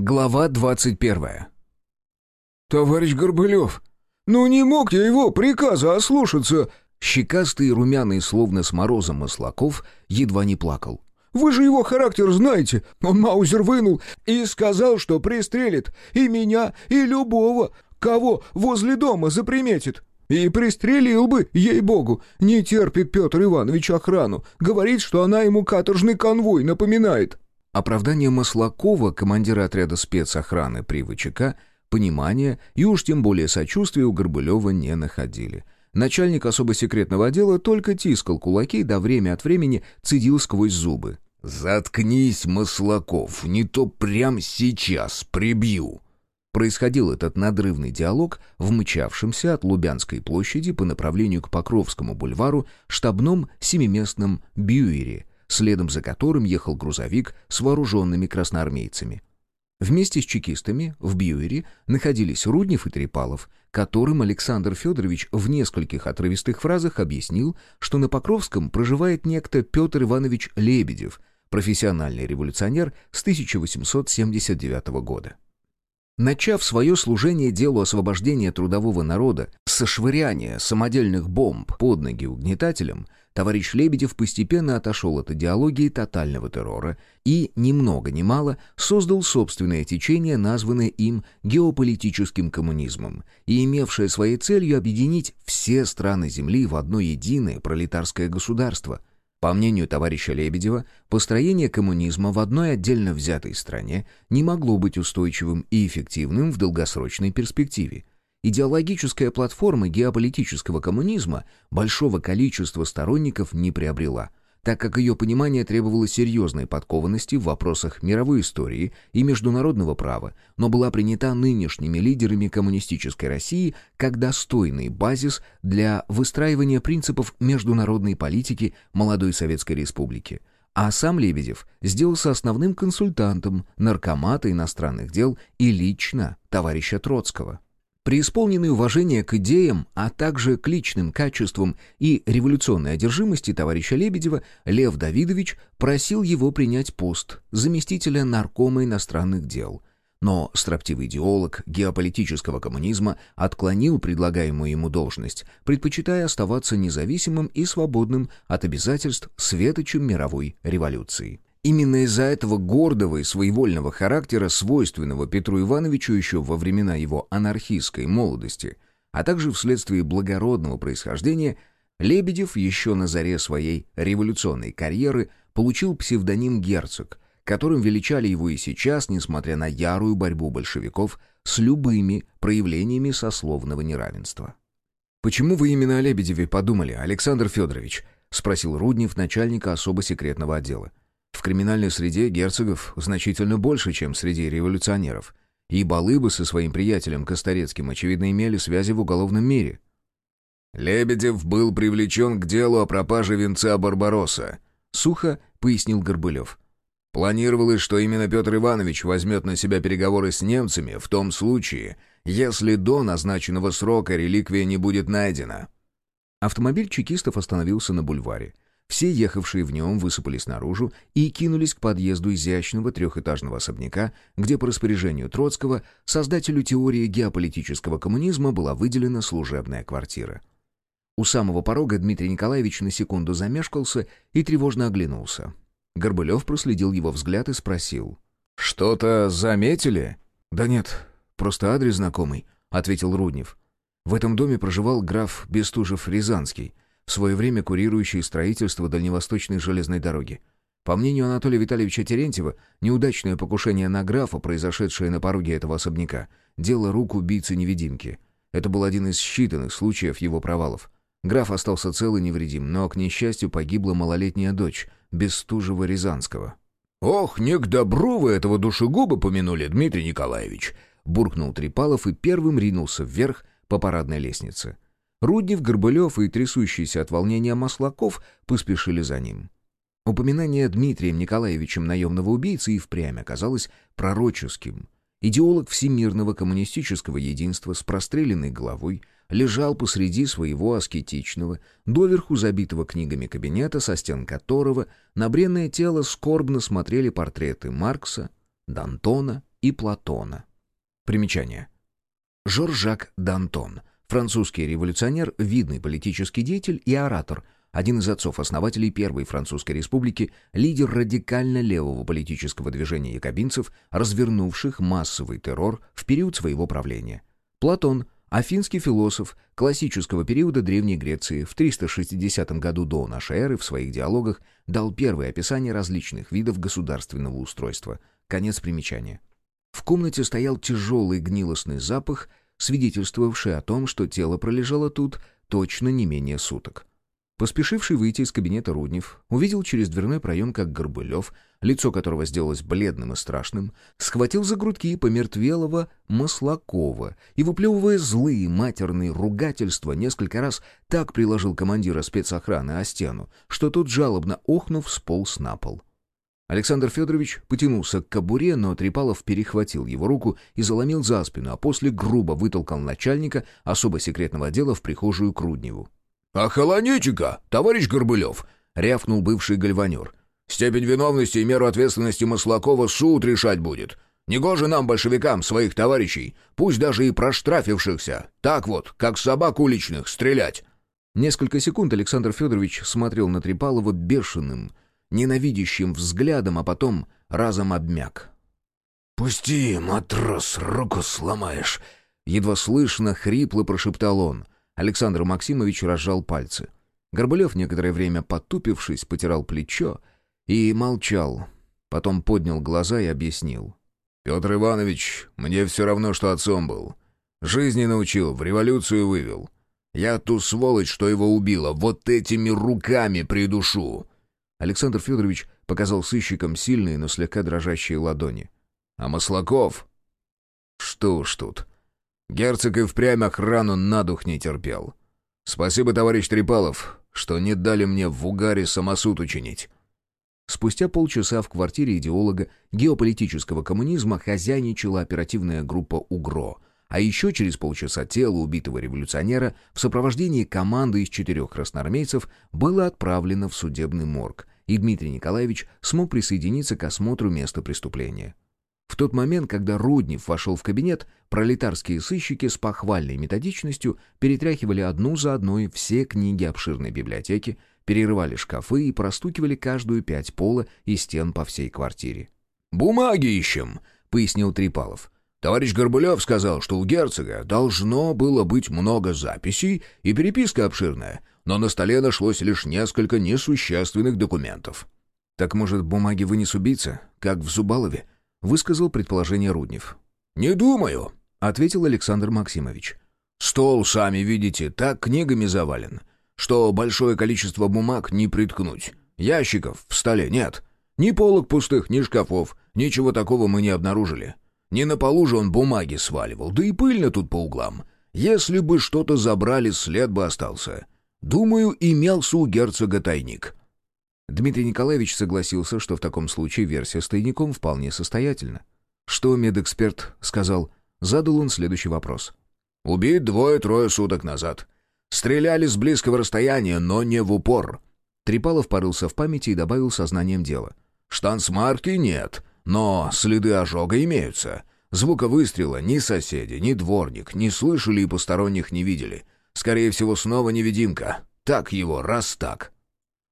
Глава двадцать первая. «Товарищ Горбылев, ну не мог я его приказа ослушаться!» Щекастый и румяный, словно с морозом Маслаков, едва не плакал. «Вы же его характер знаете! Он маузер вынул и сказал, что пристрелит и меня, и любого, кого возле дома заприметит. И пристрелил бы, ей-богу, не терпит Петр Иванович охрану, говорит, что она ему каторжный конвой напоминает». Оправдание Маслакова, командира отряда спецохраны при ВЧК, понимания и уж тем более сочувствия у Горбылева не находили. Начальник особо секретного отдела только тискал кулаки, да время от времени цедил сквозь зубы. «Заткнись, Маслаков, не то прямо сейчас прибью!» Происходил этот надрывный диалог в мчавшемся от Лубянской площади по направлению к Покровскому бульвару штабном семиместном Бьюере, следом за которым ехал грузовик с вооруженными красноармейцами. Вместе с чекистами в Бьюере находились Руднев и Трепалов, которым Александр Федорович в нескольких отрывистых фразах объяснил, что на Покровском проживает некто Петр Иванович Лебедев, профессиональный революционер с 1879 года. Начав свое служение делу освобождения трудового народа со швыряния самодельных бомб под ноги угнетателям, товарищ Лебедев постепенно отошел от идеологии тотального террора и, ни много ни мало, создал собственное течение, названное им геополитическим коммунизмом, и имевшее своей целью объединить все страны Земли в одно единое пролетарское государство – по мнению товарища Лебедева, построение коммунизма в одной отдельно взятой стране не могло быть устойчивым и эффективным в долгосрочной перспективе. Идеологическая платформа геополитического коммунизма большого количества сторонников не приобрела – так как ее понимание требовало серьезной подкованности в вопросах мировой истории и международного права, но была принята нынешними лидерами коммунистической России как достойный базис для выстраивания принципов международной политики молодой Советской Республики. А сам Лебедев сделался основным консультантом наркомата иностранных дел и лично товарища Троцкого. Преисполненный уважения к идеям, а также к личным качествам и революционной одержимости товарища Лебедева, Лев Давидович просил его принять пост заместителя наркома иностранных дел. Но строптивый идеолог геополитического коммунизма отклонил предлагаемую ему должность, предпочитая оставаться независимым и свободным от обязательств светочем мировой революции. Именно из-за этого гордого и своевольного характера, свойственного Петру Ивановичу еще во времена его анархистской молодости, а также вследствие благородного происхождения, Лебедев еще на заре своей революционной карьеры получил псевдоним «Герцог», которым величали его и сейчас, несмотря на ярую борьбу большевиков с любыми проявлениями сословного неравенства. «Почему вы именно о Лебедеве подумали, Александр Федорович?» — спросил Руднев, начальника особо секретного отдела. В криминальной среде герцогов значительно больше, чем среди революционеров. И Балыбы со своим приятелем Косторецким, очевидно, имели связи в уголовном мире. «Лебедев был привлечен к делу о пропаже венца Барбаросса», — сухо пояснил Горбылев. «Планировалось, что именно Петр Иванович возьмет на себя переговоры с немцами в том случае, если до назначенного срока реликвия не будет найдена». Автомобиль чекистов остановился на бульваре. Все ехавшие в нем высыпались наружу и кинулись к подъезду изящного трехэтажного особняка, где по распоряжению Троцкого, создателю теории геополитического коммунизма, была выделена служебная квартира. У самого порога Дмитрий Николаевич на секунду замешкался и тревожно оглянулся. Горбылев проследил его взгляд и спросил. «Что-то заметили?» «Да нет, просто адрес знакомый», — ответил Руднев. В этом доме проживал граф Бестужев-Рязанский — в свое время курирующий строительство Дальневосточной железной дороги. По мнению Анатолия Витальевича Терентьева, неудачное покушение на графа, произошедшее на пороге этого особняка, дело рук убийцы-невидимки. Это был один из считанных случаев его провалов. Граф остался цел и невредим, но, к несчастью, погибла малолетняя дочь, Бестужева-Рязанского. «Ох, не к добру вы этого душегуба помянули, Дмитрий Николаевич!» буркнул Трипалов и первым ринулся вверх по парадной лестнице. Руднев, Горбылев и трясущийся от волнения Маслаков поспешили за ним. Упоминание Дмитрием Николаевичем наемного убийцы и впрямь оказалось пророческим. Идеолог всемирного коммунистического единства с простреленной головой лежал посреди своего аскетичного, доверху забитого книгами кабинета, со стен которого на бренное тело скорбно смотрели портреты Маркса, Д'Антона и Платона. Примечание. Жоржак Д'Антон, французский революционер, видный политический деятель и оратор, один из отцов-основателей Первой Французской Республики, лидер радикально-левого политического движения якобинцев, развернувших массовый террор в период своего правления. Платон – Афинский философ классического периода Древней Греции в 360 году до нашей эры в своих диалогах дал первое описание различных видов государственного устройства. Конец примечания. В комнате стоял тяжелый гнилостный запах, свидетельствовавший о том, что тело пролежало тут точно не менее суток. Поспешивший выйти из кабинета Руднев увидел через дверной проем, как Горбылев, лицо которого сделалось бледным и страшным, схватил за грудки помертвелого Маслакова и, выплевывая злые матерные ругательства, несколько раз так приложил командира спецохраны о стену, что тот, жалобно охнув, сполз на пол. Александр Федорович потянулся к кобуре, но Трипалов перехватил его руку и заломил за спину, а после грубо вытолкал начальника особо секретного отдела в прихожую к Рудневу. «Охолоните-ка, товарищ Горбылев!» — рявкнул бывший гальванер. «Степень виновности и меру ответственности Маслакова суд решать будет. Негоже нам, большевикам, своих товарищей, пусть даже и проштрафившихся, так вот, как собак уличных, стрелять!» Несколько секунд Александр Федорович смотрел на Трипалова бешеным, ненавидящим взглядом, а потом разом обмяк. «Пусти, матрос, руку сломаешь!» Едва слышно, хрипло прошептал он — Александр Максимович разжал пальцы. Горбылев, некоторое время потупившись, потирал плечо и молчал. Потом поднял глаза и объяснил. «Петр Иванович, мне все равно, что отцом был. Жизни научил, в революцию вывел. Я ту сволочь, что его убила, вот этими руками придушу!» Александр Федорович показал сыщикам сильные, но слегка дрожащие ладони. «А Маслаков?» «Что уж тут. Герцог и впрямь охрану на дух не терпел. Спасибо, товарищ Трипалов, что не дали мне в угаре самосуд учинить». Спустя полчаса в квартире идеолога геополитического коммунизма хозяйничала оперативная группа «УГРО», а еще через полчаса тело убитого революционера в сопровождении команды из четырех красноармейцев было отправлено в судебный морг, и Дмитрий Николаевич смог присоединиться к осмотру места преступления. В тот момент, когда Руднев вошел в кабинет, пролетарские сыщики с похвальной методичностью перетряхивали одну за одной все книги обширной библиотеки, перерывали шкафы и простукивали каждую пять пола и стен по всей квартире. «Бумаги ищем», — пояснил Трипалов. «Товарищ Горбулев сказал, что у герцога должно было быть много записей и переписка обширная, но на столе нашлось лишь несколько несущественных документов». «Так, может, бумаги вынес убийца, как в Зубалове?» — высказал предположение Руднев. «Не думаю», — ответил Александр Максимович. «Стол, сами видите, так книгами завален, что большое количество бумаг не приткнуть. Ящиков в столе нет. Ни полок пустых, ни шкафов, ничего такого мы не обнаружили. Не на полу же он бумаги сваливал, да и пыльно тут по углам. Если бы что-то забрали, след бы остался. Думаю, имелся у герцога тайник». Дмитрий Николаевич согласился, что в таком случае версия с тайником вполне состоятельна. Что медэксперт сказал? Задал он следующий вопрос. «Убит двое-трое суток назад. Стреляли с близкого расстояния, но не в упор». Трипалов порылся в памяти и добавил сознанием дела. «Штансмарки нет, но следы ожога имеются. Звука выстрела ни соседи, ни дворник не слышали и посторонних не видели. Скорее всего, снова невидимка. Так его, раз так».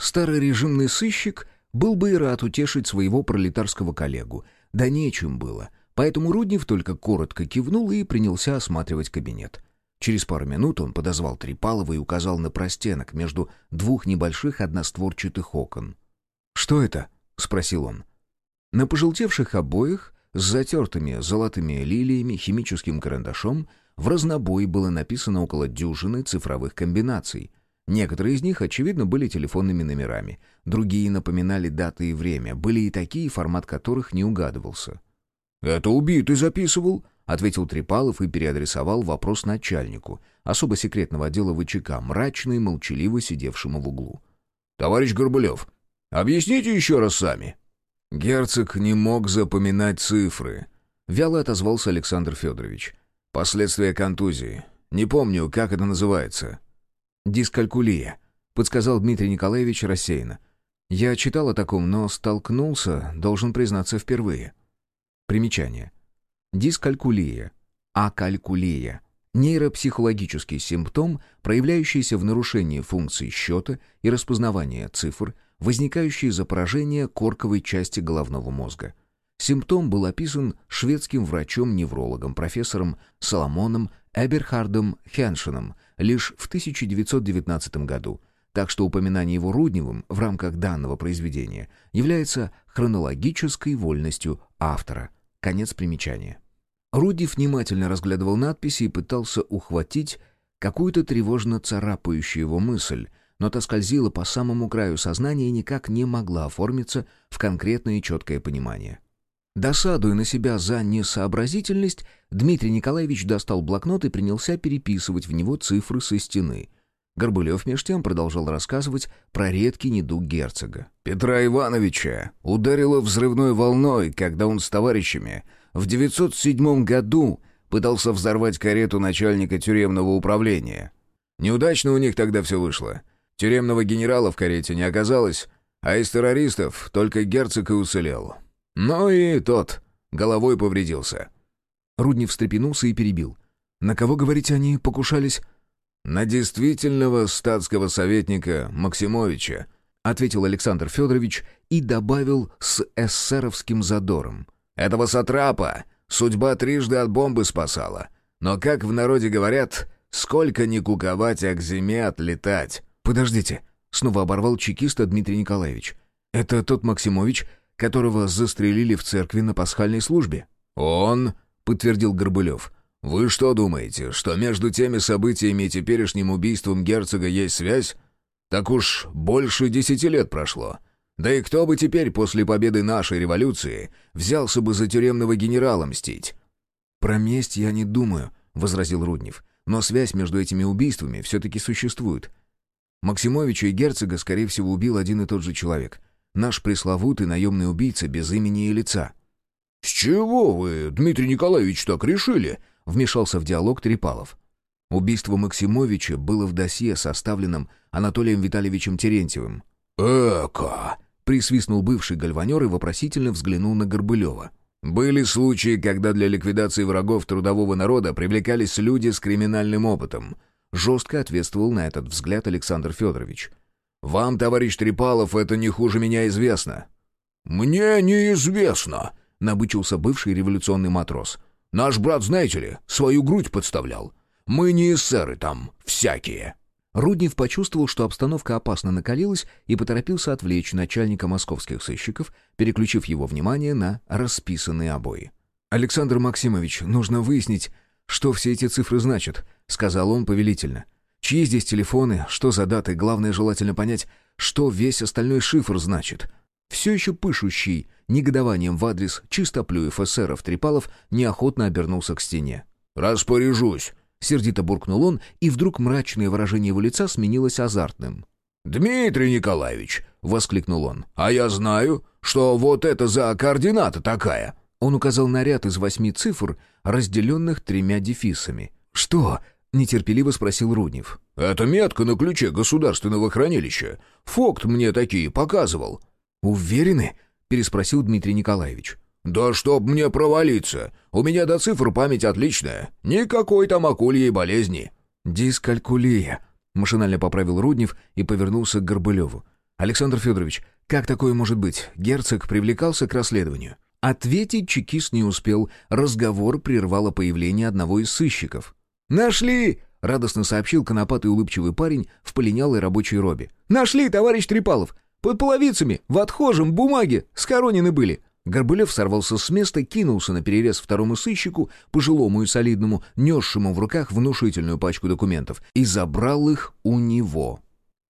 Старый режимный сыщик был бы и рад утешить своего пролетарского коллегу. Да нечем было. Поэтому Руднев только коротко кивнул и принялся осматривать кабинет. Через пару минут он подозвал Трипалова и указал на простенок между двух небольших одностворчатых окон. «Что это?» — спросил он. На пожелтевших обоях с затертыми золотыми лилиями химическим карандашом в разнобой было написано около дюжины цифровых комбинаций — Некоторые из них, очевидно, были телефонными номерами. Другие напоминали даты и время. Были и такие, формат которых не угадывался. «Это убитый записывал», — ответил Трипалов и переадресовал вопрос начальнику, особо секретного отдела ВЧК, мрачно и молчаливо сидевшему в углу. «Товарищ Горбулев, объясните еще раз сами». Герцог не мог запоминать цифры. Вяло отозвался Александр Федорович. «Последствия контузии. Не помню, как это называется». «Дискалькулия», — подсказал Дмитрий Николаевич рассеянно. «Я читал о таком, но столкнулся, должен признаться, впервые». Примечание. Дискалькулия. Акалькулия. Нейропсихологический симптом, проявляющийся в нарушении функций счета и распознавания цифр, возникающий из-за поражения корковой части головного мозга. Симптом был описан шведским врачом-неврологом профессором Соломоном Эберхардом Хеншином лишь в 1919 году, так что упоминание его Рудневым в рамках данного произведения является хронологической вольностью автора. Конец примечания. Руднев внимательно разглядывал надписи и пытался ухватить какую-то тревожно царапающую его мысль, но та скользила по самому краю сознания и никак не могла оформиться в конкретное и четкое понимание. Досадуя на себя за несообразительность, Дмитрий Николаевич достал блокнот и принялся переписывать в него цифры со стены. Горбылев меж тем продолжал рассказывать про редкий недуг герцога. «Петра Ивановича ударило взрывной волной, когда он с товарищами в 907 году пытался взорвать карету начальника тюремного управления. Неудачно у них тогда все вышло. Тюремного генерала в карете не оказалось, а из террористов только герцог и уцелел. Но и тот головой повредился. Руднев встрепенулся и перебил. «На кого, говорите, они покушались?» «На действительного статского советника Максимовича», ответил Александр Федорович и добавил с эсеровским задором. «Этого сатрапа судьба трижды от бомбы спасала. Но, как в народе говорят, сколько ни куковать, а к зиме отлетать». «Подождите», — снова оборвал чекиста Дмитрий Николаевич. «Это тот Максимович, которого застрелили в церкви на пасхальной службе?» «Он», — подтвердил Горбылев. «Вы что думаете, что между теми событиями и теперешним убийством герцога есть связь? Так уж больше десяти лет прошло. Да и кто бы теперь после победы нашей революции взялся бы за тюремного генерала мстить?» «Про месть я не думаю», — возразил Руднев. «Но связь между этими убийствами все-таки существует. Максимовича и герцога, скорее всего, убил один и тот же человек. Наш пресловутый наемный убийца без имени и лица». «С чего вы, Дмитрий Николаевич, так решили?» — вмешался в диалог Трепалов. Убийство Максимовича было в досье, составленном Анатолием Витальевичем Терентьевым. «Эка!» — присвистнул бывший гальванер и вопросительно взглянул на Горбылева. «Были случаи, когда для ликвидации врагов трудового народа привлекались люди с криминальным опытом», — жестко ответствовал на этот взгляд Александр Федорович. Вам, товарищ Трепалов, это не хуже меня известно». «Мне неизвестно», — набычился бывший революционный матрос. «Наш брат, знаете ли, свою грудь подставлял. Мы не эсеры там, всякие». Руднев почувствовал, что обстановка опасно накалилась и поторопился отвлечь начальника московских сыщиков, переключив его внимание на расписанные обои. «Александр Максимович, нужно выяснить, что все эти цифры значат», — сказал он повелительно. Чьи здесь телефоны, что за даты, главное желательно понять, что весь остальной шифр значит. Все еще пышущий негодованием в адрес чистоплюев эсеров Трипалов неохотно обернулся к стене. «Распоряжусь», — сердито буркнул он, и вдруг мрачное выражение его лица сменилось азартным. «Дмитрий Николаевич!» — воскликнул он. «А я знаю, что вот это за координата такая!» Он указал на ряд из восьми цифр, разделенных тремя дефисами. «Что?» — нетерпеливо спросил Руднев. «Это метка на ключе государственного хранилища. Фокт мне такие показывал». «Уверены?» — переспросил Дмитрий Николаевич. «Да чтоб мне провалиться! У меня до цифр память отличная. Никакой там акульей болезни». «Дискалькулия», — машинально поправил Руднев и повернулся к Горбылеву. «Александр Федорович, как такое может быть? Герцог привлекался к расследованию?» Ответить чекист не успел. Разговор прервало появление одного из сыщиков. «Нашли!» — радостно сообщил конопатый улыбчивый парень в полинялой рабочей робе. «Нашли, товарищ Трипалов! Под половицами, в отхожем, бумаге, схоронены были!» Горбылев сорвался с места, кинулся на перерез второму сыщику, пожилому и солидному, несшему в руках внушительную пачку документов, и забрал их у него.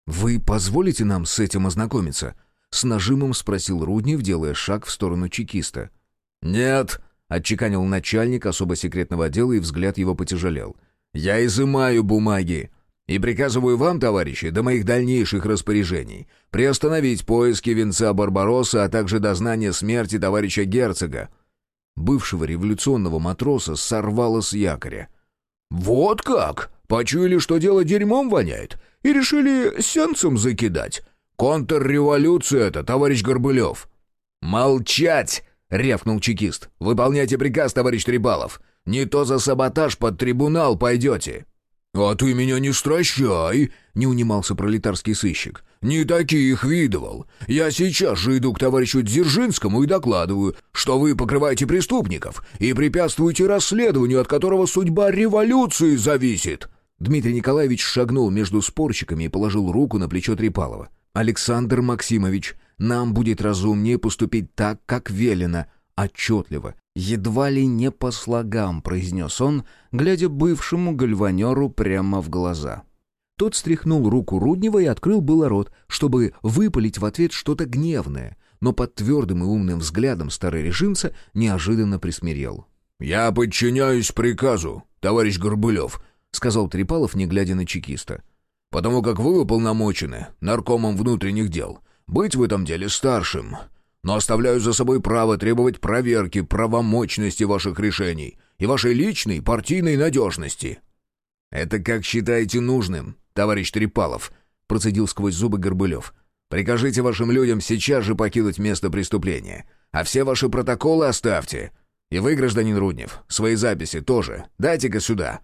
«Вы позволите нам с этим ознакомиться?» — с нажимом спросил Руднев, делая шаг в сторону чекиста. «Нет», Отчеканил начальник особо секретного отдела, и взгляд его потяжелел. «Я изымаю бумаги и приказываю вам, товарищи, до моих дальнейших распоряжений приостановить поиски венца Барбаросса, а также дознание смерти товарища герцога». Бывшего революционного матроса сорвало с якоря. «Вот как! Почуяли, что дело дерьмом воняет, и решили сенцем закидать. Контрреволюция это, товарищ Горбылев!» «Молчать!» рявкнул чекист. «Выполняйте приказ, товарищ Трибалов! Не то за саботаж под трибунал пойдете!» «А ты меня не стращай!» — не унимался пролетарский сыщик. «Не таких видывал. Я сейчас же иду к товарищу Дзержинскому и докладываю, что вы покрываете преступников и препятствуете расследованию, от которого судьба революции зависит». Дмитрий Николаевич шагнул между спорщиками и положил руку на плечо Трипалова. «Александр Максимович, нам будет разумнее поступить так, как велено, отчетливо, едва ли не по слогам», — произнес он, глядя бывшему гальванеру прямо в глаза. Тот стряхнул руку Руднева и открыл было рот, чтобы выпалить в ответ что-то гневное, но под твердым и умным взглядом старый режимца неожиданно присмирел. «Я подчиняюсь приказу, товарищ Горбылев», — сказал Трипалов, не глядя на чекиста. «Потому как вы уполномочены наркомом внутренних дел, быть в этом деле старшим но оставляю за собой право требовать проверки правомочности ваших решений и вашей личной партийной надежности». «Это как считаете нужным, товарищ Трепалов», — процедил сквозь зубы Горбылев. «Прикажите вашим людям сейчас же покинуть место преступления, а все ваши протоколы оставьте. И вы, гражданин Руднев, свои записи тоже дайте-ка сюда».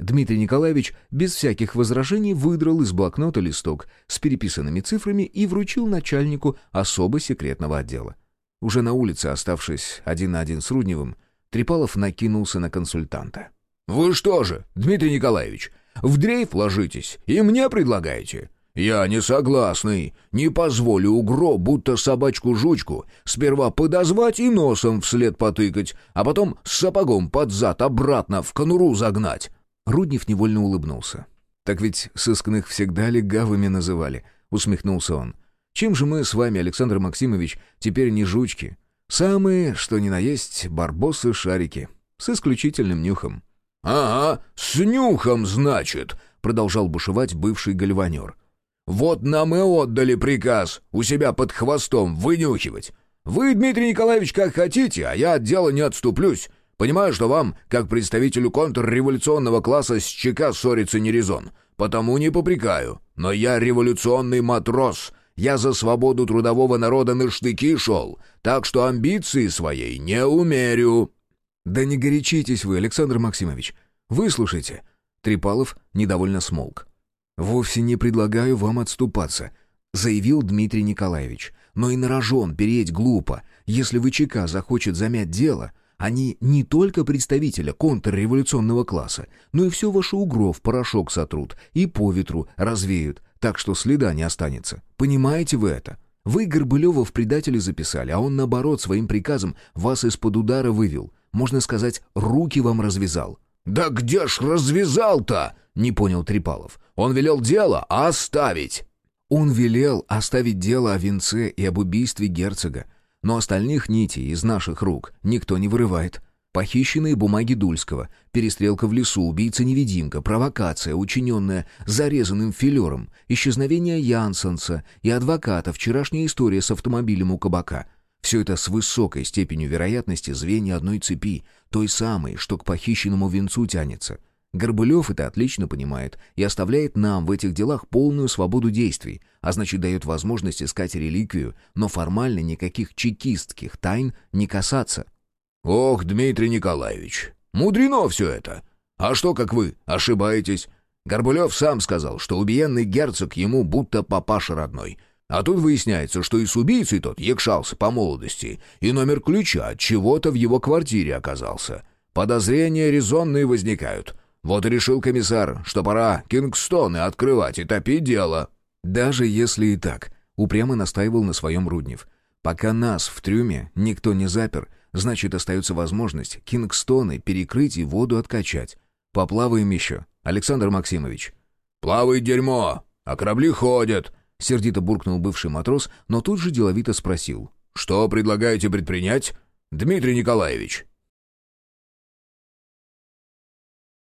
Дмитрий Николаевич без всяких возражений выдрал из блокнота листок с переписанными цифрами и вручил начальнику особо секретного отдела. Уже на улице, оставшись один на один с Рудневым, Трипалов накинулся на консультанта. «Вы что же, Дмитрий Николаевич, в дрейф ложитесь и мне предлагаете? Я не согласный, не позволю угро, будто собачку-жучку, сперва подозвать и носом вслед потыкать, а потом с сапогом под зад обратно в конуру загнать». Руднев невольно улыбнулся. «Так ведь сыскных всегда легавыми называли», — усмехнулся он. «Чем же мы с вами, Александр Максимович, теперь не жучки? Самые, что ни на есть, барбосы-шарики. С исключительным нюхом». «Ага, с нюхом, значит», — продолжал бушевать бывший гальванер. «Вот нам и отдали приказ у себя под хвостом вынюхивать. Вы, Дмитрий Николаевич, как хотите, а я от дела не отступлюсь. Понимаю, что вам, как представителю контрреволюционного класса, с ЧК ссориться не резон, потому не попрекаю. Но я революционный матрос, я за свободу трудового народа на штыки шел, так что амбиции своей не умерю». «Да не горячитесь вы, Александр Максимович. Выслушайте». Трипалов недовольно смолк. «Вовсе не предлагаю вам отступаться», — заявил Дмитрий Николаевич. «Но и на рожон переть глупо. Если ВЧК захочет замять дело, они не только представителя контрреволюционного класса, но и все ваше угро в порошок сотрут и по ветру развеют, так что следа не останется. Понимаете вы это? Вы Горбылева в предатели записали, а он, наоборот, своим приказом вас из-под удара вывел. Можно сказать, руки вам развязал». «Да где ж развязал-то?» — не понял Трипалов. «Он велел дело оставить». «Он велел оставить дело о венце и об убийстве герцога. Но остальных нитей из наших рук никто не вырывает. Похищенные бумаги Дульского, перестрелка в лесу, убийца-невидимка, провокация, учиненная зарезанным филером, исчезновение Янсенса и адвоката, вчерашняя история с автомобилем у кабака. Все это с высокой степенью вероятности звенья одной цепи, той самой, что к похищенному венцу тянется — Горбылев это отлично понимает и оставляет нам в этих делах полную свободу действий, а значит дает возможность искать реликвию, но формально никаких чекистских тайн не касаться. «Ох, Дмитрий Николаевич, мудрено все это. А что, как вы, ошибаетесь? Горбулев сам сказал, что убиенный герцог ему будто папаша родной». А тут выясняется, что и с убийцей тот якшался по молодости, и номер ключа от чего-то в его квартире оказался. Подозрения резонные возникают. Вот и решил комиссар, что пора Кингстоны открывать и топить дело». «Даже если и так», — упрямо настаивал на своем Руднев. «Пока нас в трюме никто не запер, значит, остается возможность Кингстоны перекрыть и воду откачать. Поплаваем еще, Александр Максимович». «Плавает дерьмо, а корабли ходят», — сердито буркнул бывший матрос, но тут же деловито спросил. «Что предлагаете предпринять, Дмитрий Николаевич?»